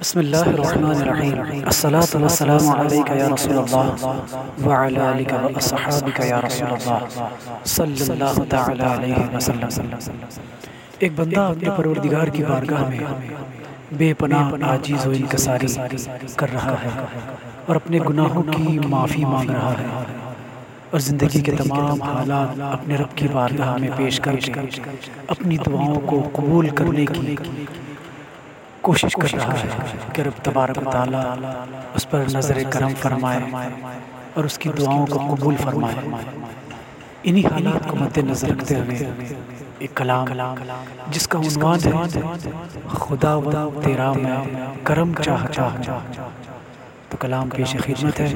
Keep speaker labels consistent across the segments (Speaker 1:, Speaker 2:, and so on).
Speaker 1: بسم اللہ الرحمن الرحیم الصلاة والسلام علیکہ یا رسول اللہ وعلا علیکہ واصحابکہ یا رسول اللہ صلی اللہ تعالی علیہ وسلم ایک بندہ اپنے پروردگار کی بارگاہ میں بے پناہ عاجز و انکساری کر رہا ہے اور اپنے گناہوں کی معافی مانگ رہا ہے اور زندگی کے تمام حالات اپنے رب کی بارگاہ میں پیش کر کے اپنی دعاؤں کو قبول کرنے کی کوشش کر رہا ہے کہ رب تبارک و تعالیٰ اس پر نظر کرم فرمائے اور اس کی دعاؤں کو قبول فرمائے انہی حالات کو مد نظر رکھتے ہوئے ایک کلام جس کا عنوان ہے خدا و تیرا میں کرم چاہتا ہوں تو کلام پیش خدمت ہے۔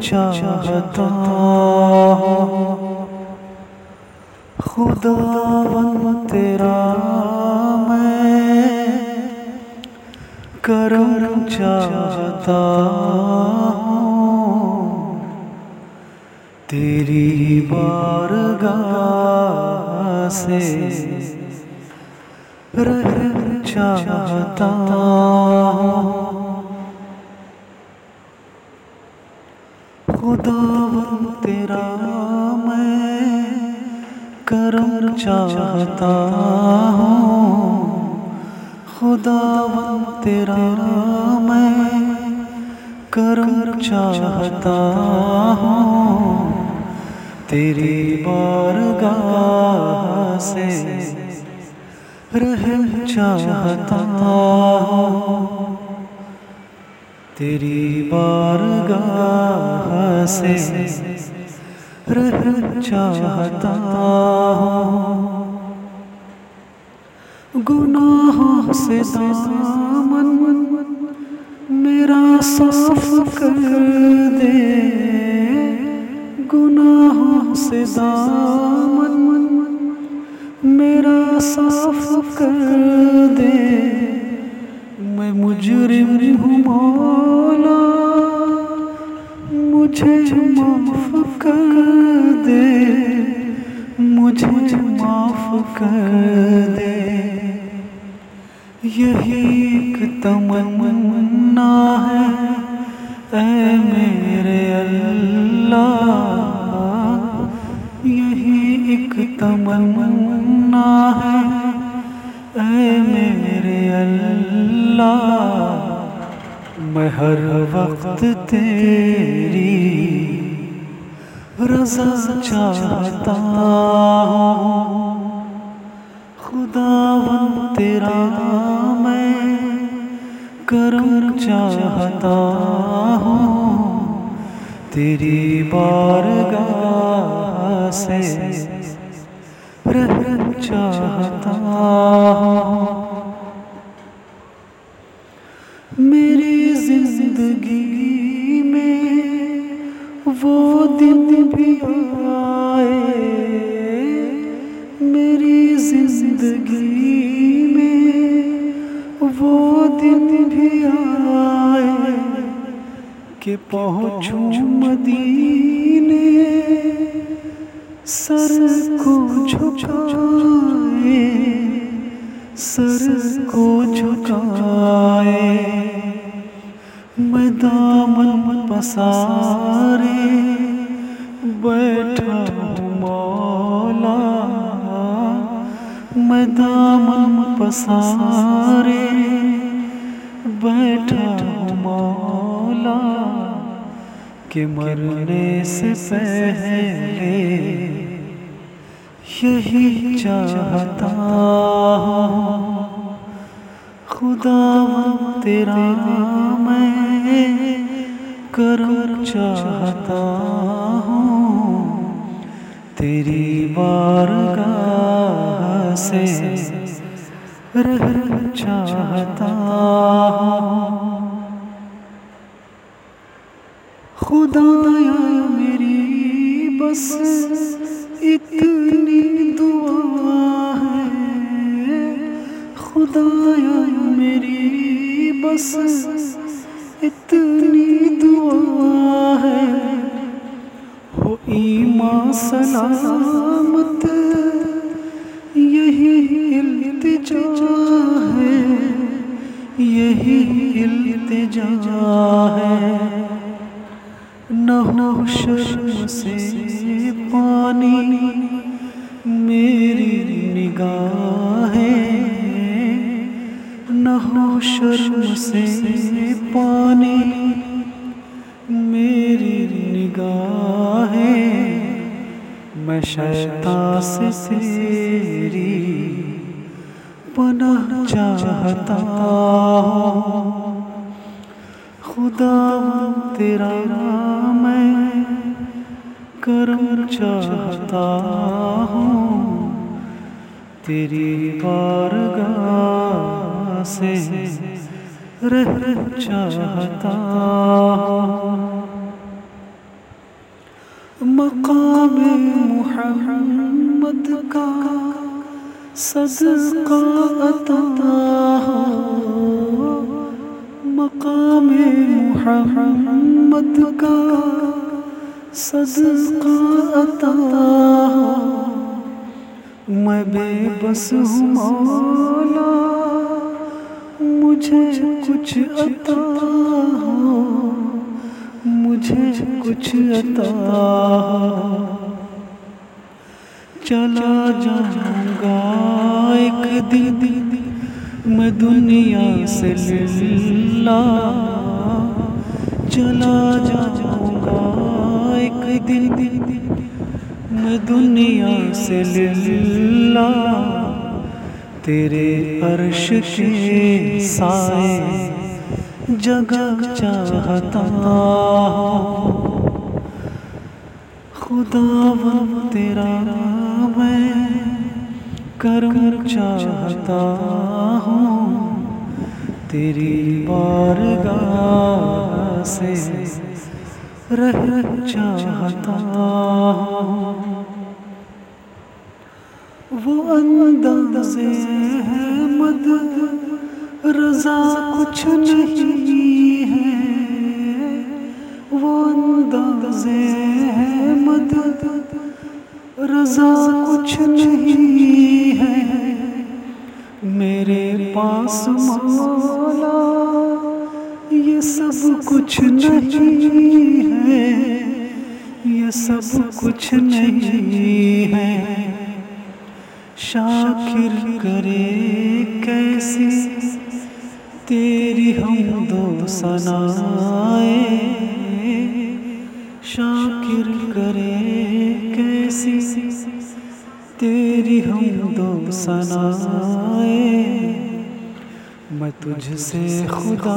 Speaker 2: چاہتا خدا تیرا میں کرم چاہتا تیری بارگاہ سے رحم چاہتا خدا تیرا میں کرم چاہتا خدا تیرا میں کرم چاہتا تیری بارگاہ سے رحم چاہتا تیری بارگاہ سے رحم چاہتا گناہوں سے دامن میرا صاف کر دے۔ گناہوں سے دامن میرا صاف کر دے۔ کر دے یہی ایک تمنا ہے۔ اے میرے اللہ، یہی ایک تمنا ہے۔ اے میرے اللہ، میں ہر وقت تیری رضا چاہتا ہوں۔ خدا تیرا میں کرم چاہتا ہوں۔ تیری بارگاہ سے رحم چاہتا میری زندگی میں وہ دن بھی کہ پہنچوں مدینے، سر کو جھکائے، سر کو جھکائے میں دامن پسارے، بیٹھا ہوں مولا میں دامن پسارے، بیٹھا ہوں مولا۔ کہ مرنے سے پہلے یہی چاہتا خدا تیرا میں کرم چاہتا ہوں۔ تیری بارگاہ سے رہ چاہتا خدایا میری بس اتنی دعا ہے۔ خدایا میری بس اتنی دعا ہے۔ ہو ایمان سلامت، یہی التجا ہے۔ یہی التجا ہے۔ نہ شرم سے پانی، میری نگاہ ہے نہ شرم سے پانی، میری نگاہ ہے میں شیطان سے تیری پناہ چاہتا ہوں۔ خدا، تیرا میں کرم چاہتا ہوں۔ تیری بارگاہ سے رہ چاہتا ہوں۔ مقام محمد کا صدقہ عطا ہو مقام محمد کا صدقہ عطا میں بے بس ہوں مولا، مجھے کچھ عطا، مجھے کچھ عطا۔ چلا جاؤں گا ایک دن میں دنیا سے للہ چلا جاؤں گا ایک دن۔ میں دنیا سے للہ تیرے عرش کے سائے جگہ چاہتا خدا و تیرا میں کرم چاہتا ہوں، تیری بارگاہ سے رہ چاہتا ہوں۔ وہ انداز ہے احمد، رضا کچھ نہیں ہے۔ وہ انداز ہے احمد، رضا کچھ نہیں ہے پاس مولا یہ سب کچھ نہیں ہے یہ سب کچھ نہیں ہے شاکر کرے کیسی تیری ہم دو سنائے شاکر کرے کیسی تیری ہم دو سنائے میں تجھ سے خدا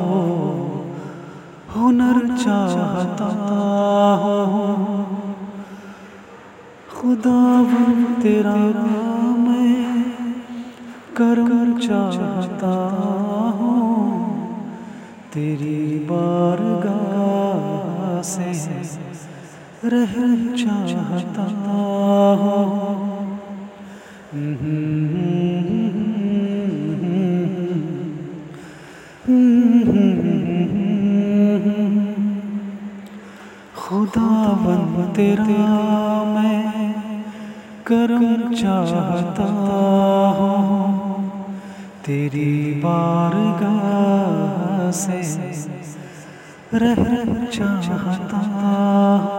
Speaker 2: وہ ہنر چاہتا ہوں۔ خدا وہ تیرا میں کرم چاہتا ہوں۔ تیری بارگاہ سے رہ چاہتا ہوں۔ خدا بن تیرا میں کرم چاہتا ہوں۔ تیری بارگاہ سے رہ چاہتا ہوں۔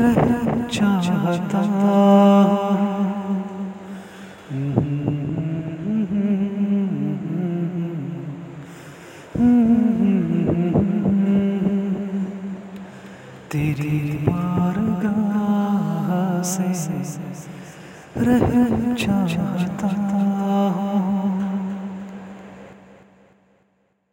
Speaker 2: رہ چاہتا تیری بارگاہ سے رہ چاہتا